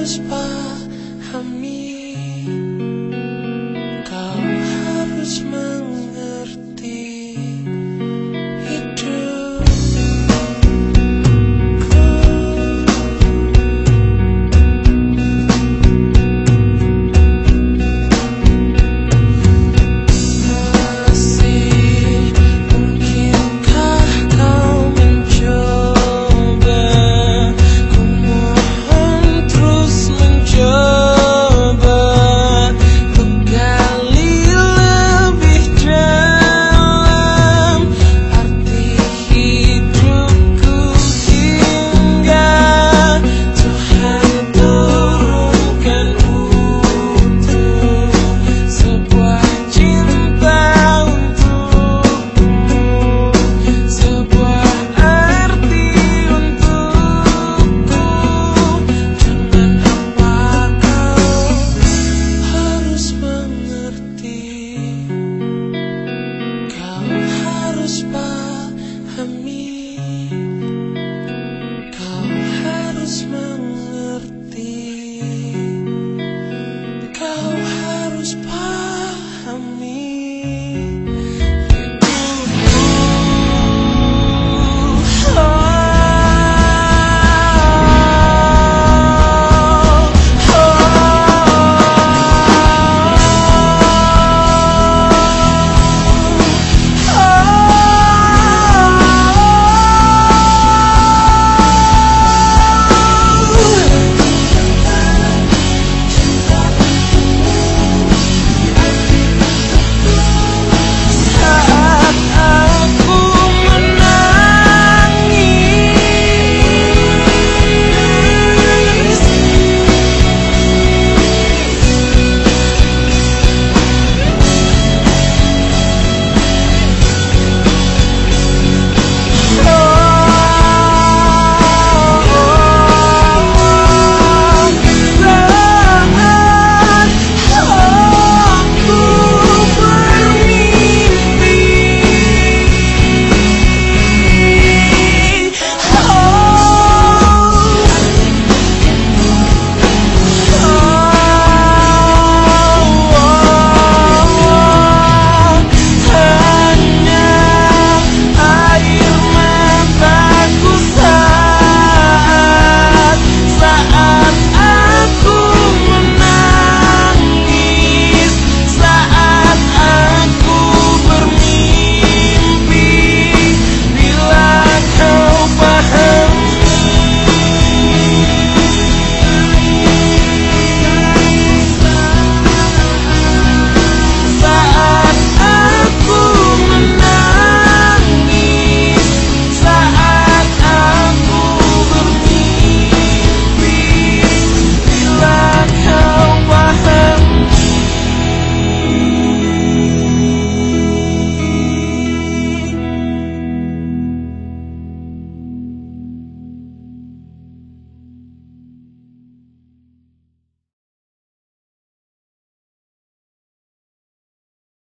os.